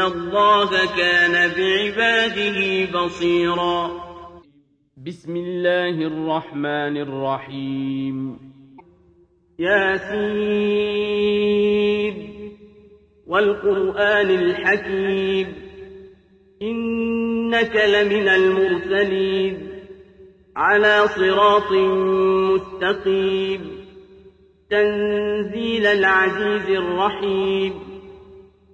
الله كان بعباده بصيرا. بسم الله الرحمن الرحيم. ياسين. والقرآن الحكيم. إنك لمن المرسلين. على صراط مستقيم. تنزيل العزيز الرحيم.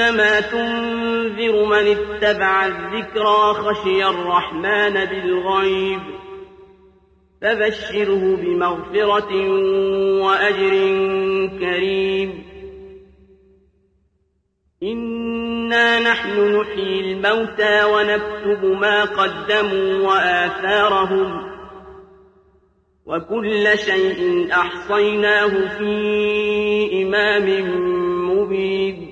إنما تنذر من اتبع الذكرى خشي الرحمن بالغيب فبشره بمغفرة وأجر كريم. إنا نحن نحيي الموتى ونكتب ما قدموا وآثارهم وكل شيء أحصيناه في إمام مبين.